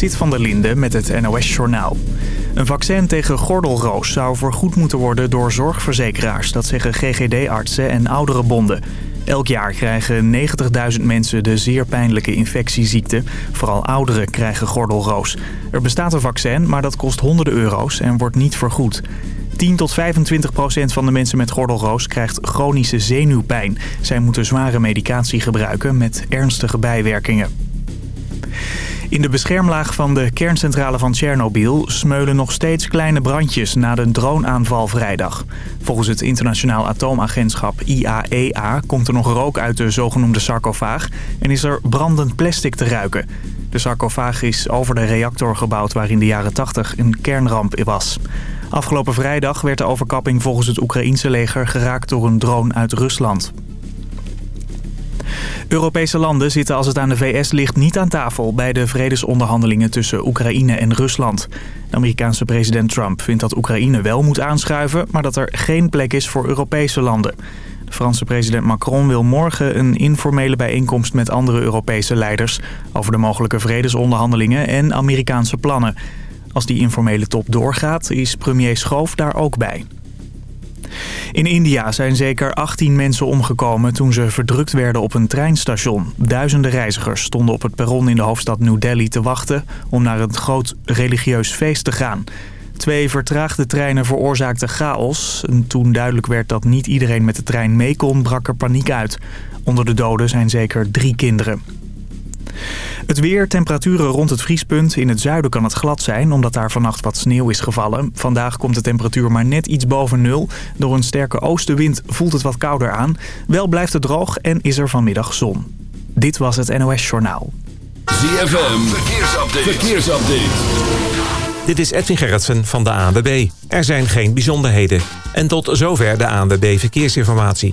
Sit van der Linde met het NOS-journaal. Een vaccin tegen gordelroos zou vergoed moeten worden door zorgverzekeraars. Dat zeggen GGD-artsen en ouderenbonden. Elk jaar krijgen 90.000 mensen de zeer pijnlijke infectieziekte. Vooral ouderen krijgen gordelroos. Er bestaat een vaccin, maar dat kost honderden euro's en wordt niet vergoed. 10 tot 25 procent van de mensen met gordelroos krijgt chronische zenuwpijn. Zij moeten zware medicatie gebruiken met ernstige bijwerkingen. In de beschermlaag van de kerncentrale van Tsjernobyl smeulen nog steeds kleine brandjes na de droneaanval vrijdag. Volgens het internationaal atoomagentschap IAEA e komt er nog rook uit de zogenoemde sarcofaag en is er brandend plastic te ruiken. De sarcofaag is over de reactor gebouwd waar in de jaren 80 een kernramp was. Afgelopen vrijdag werd de overkapping volgens het Oekraïense leger geraakt door een drone uit Rusland. Europese landen zitten als het aan de VS ligt niet aan tafel... bij de vredesonderhandelingen tussen Oekraïne en Rusland. De Amerikaanse president Trump vindt dat Oekraïne wel moet aanschuiven... maar dat er geen plek is voor Europese landen. De Franse president Macron wil morgen een informele bijeenkomst met andere Europese leiders... over de mogelijke vredesonderhandelingen en Amerikaanse plannen. Als die informele top doorgaat, is premier Schoof daar ook bij. In India zijn zeker 18 mensen omgekomen toen ze verdrukt werden op een treinstation. Duizenden reizigers stonden op het perron in de hoofdstad New Delhi te wachten om naar een groot religieus feest te gaan. Twee vertraagde treinen veroorzaakten chaos. En toen duidelijk werd dat niet iedereen met de trein mee kon, brak er paniek uit. Onder de doden zijn zeker drie kinderen. Het weer, temperaturen rond het vriespunt. In het zuiden kan het glad zijn, omdat daar vannacht wat sneeuw is gevallen. Vandaag komt de temperatuur maar net iets boven nul. Door een sterke oostenwind voelt het wat kouder aan. Wel blijft het droog en is er vanmiddag zon. Dit was het NOS Journaal. ZFM, verkeersupdate. verkeersupdate. Dit is Edwin Gerritsen van de ANWB. Er zijn geen bijzonderheden. En tot zover de ANWB Verkeersinformatie.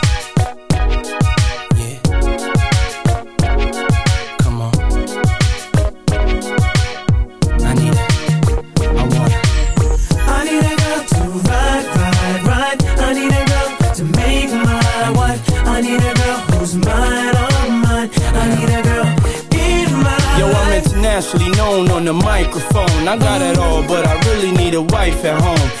Internationally known on the microphone. I got it all, but I really need a wife at home.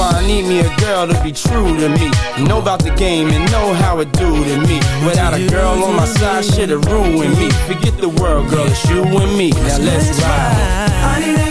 I need me a girl to be true to me. Know about the game and know how it do to me. Without a girl on my side, shit'll ruin me. Forget the world, girl, it's you and me. Now let's ride,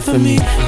for me.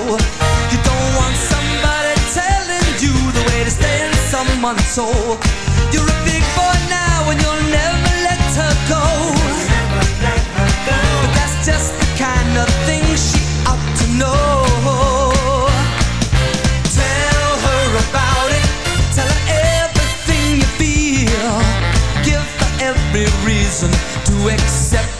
You don't want somebody telling you the way to stay in someone's soul. You're a big boy now and you'll never let her go. But that's just the kind of thing she ought to know. Tell her about it. Tell her everything you feel. Give her every reason to accept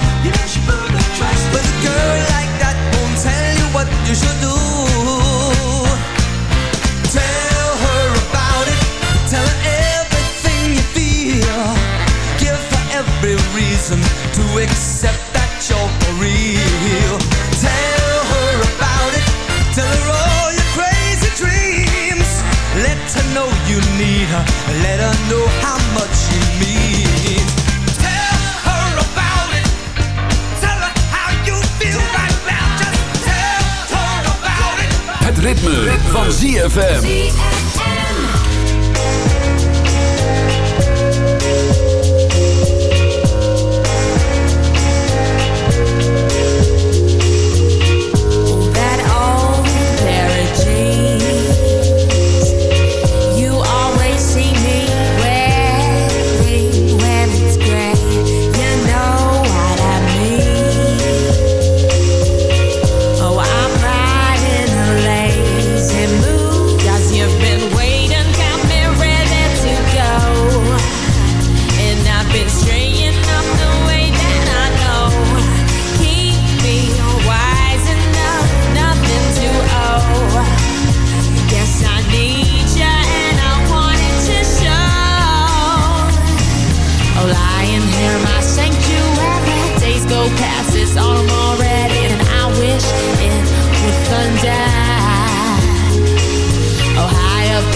You the but a girl like that won't tell you what you should do. Tell her about it, tell her everything you feel. Give her every reason to accept that you're real. Tell her about it. Tell her all your crazy dreams. Let her know she Ritme, van ZFM.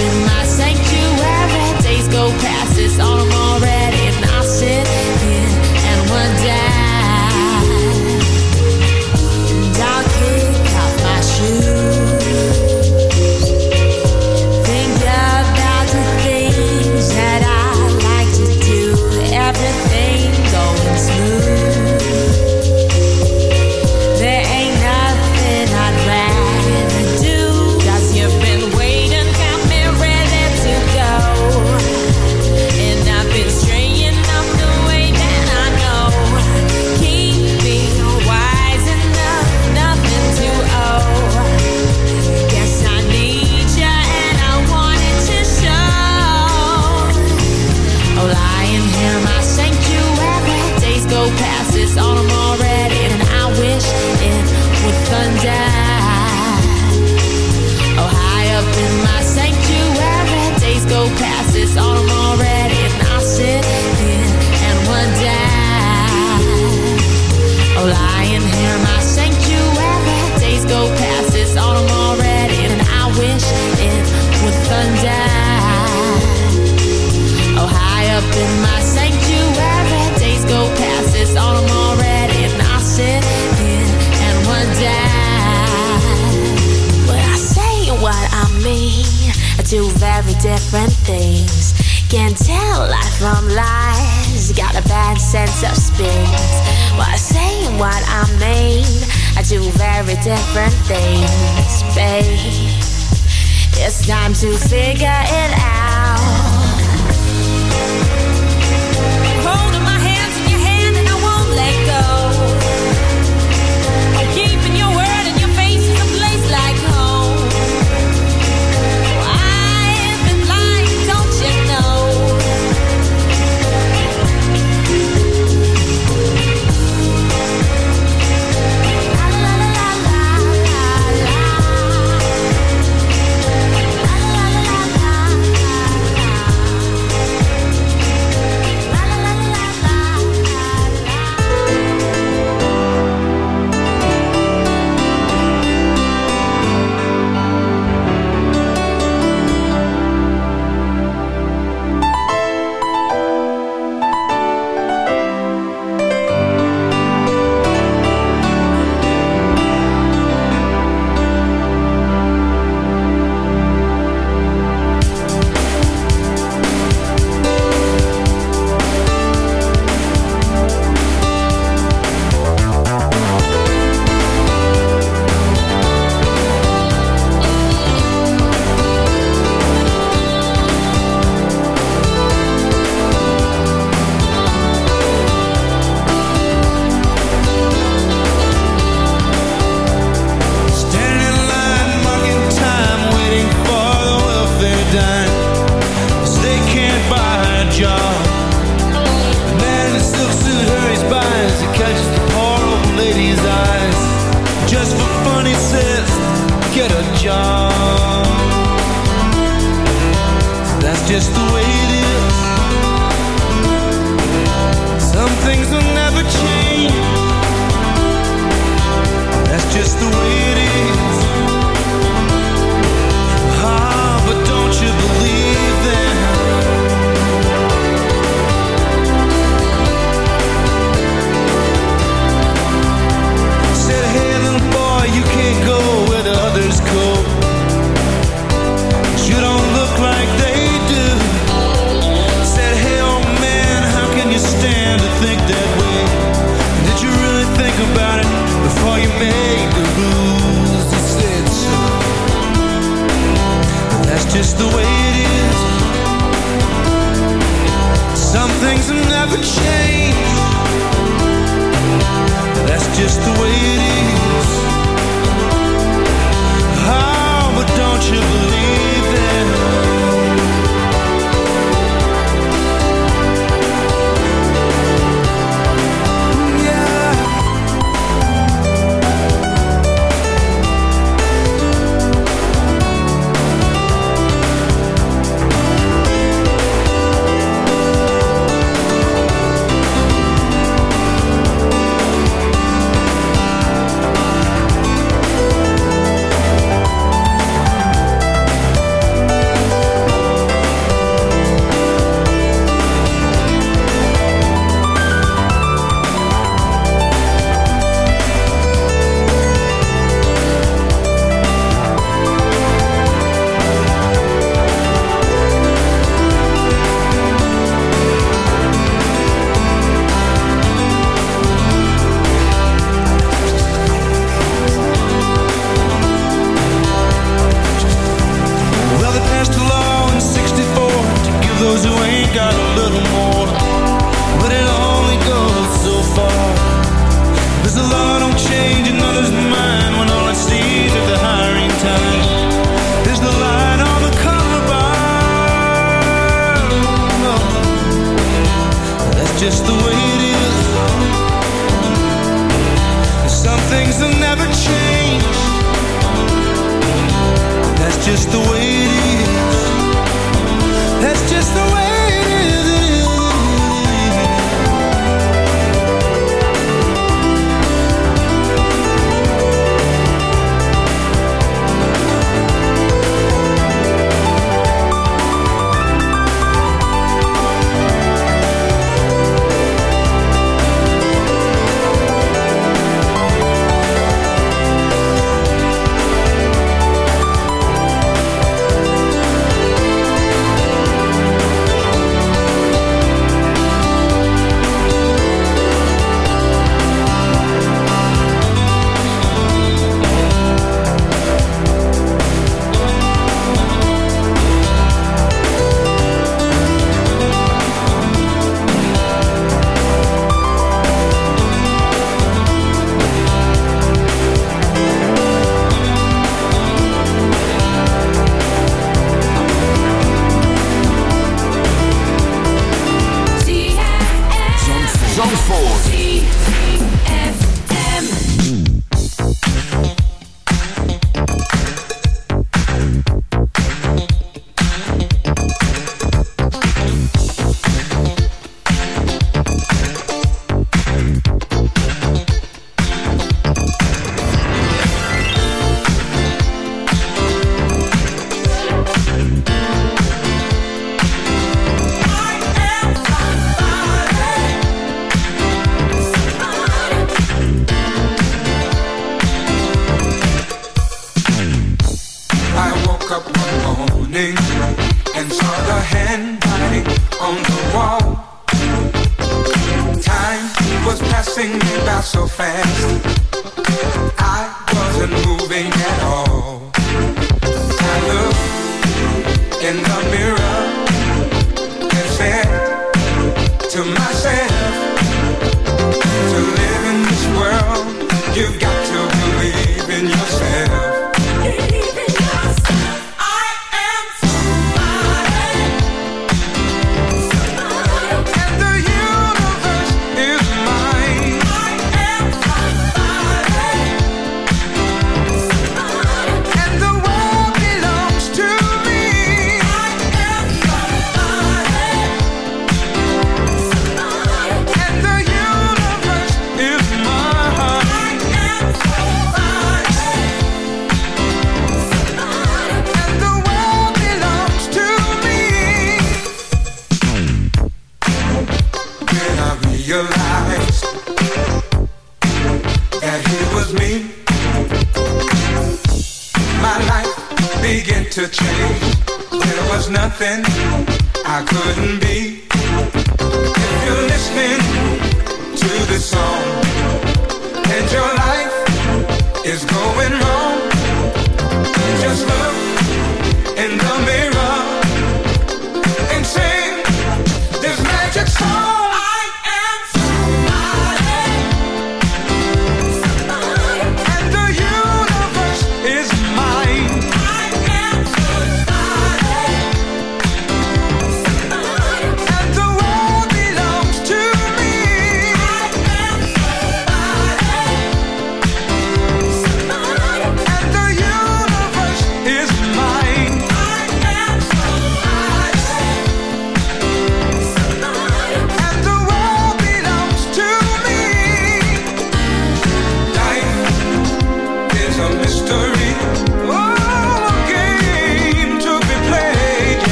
In my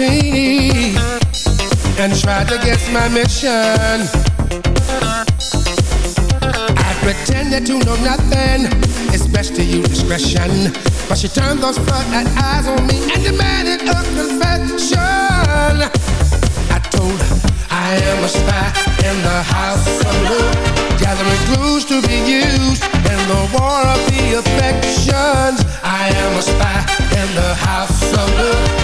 Us and tried to guess my mission. I pretended to know nothing. It's best to use discretion. But she turned those flood eyes on me and demanded a confession. I told her I am a spy in the house of love, gathering clues to be used in the war of the affections. I am a spy in the house of love.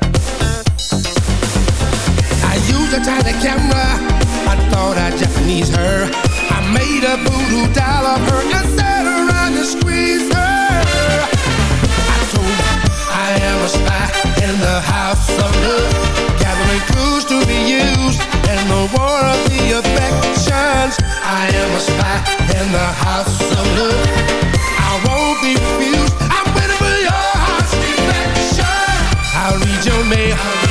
I used a tiny camera. I thought I'd Japanese her. I made a voodoo doll of her and sat around and squeezed her. I told her I am a spy in the house of love, gathering clues to be used in the war of the affections. I am a spy in the house of love. I won't be refused. I'm waiting for your heart's defection. I'll read your mail.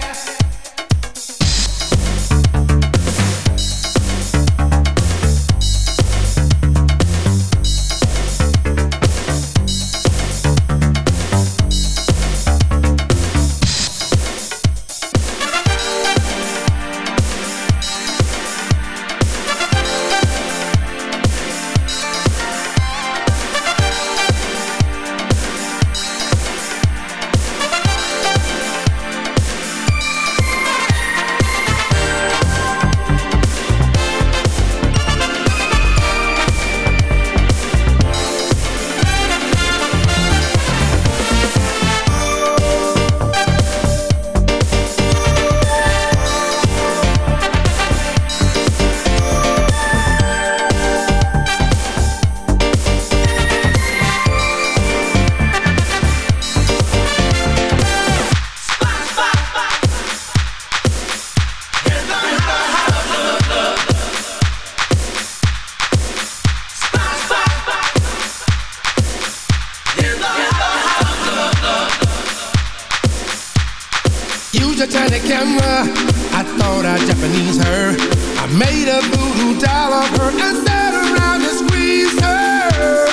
a voodoo doll of her and sat around and squeezed her.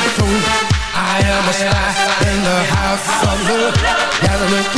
I told her I am a spy in the house of love. Gotta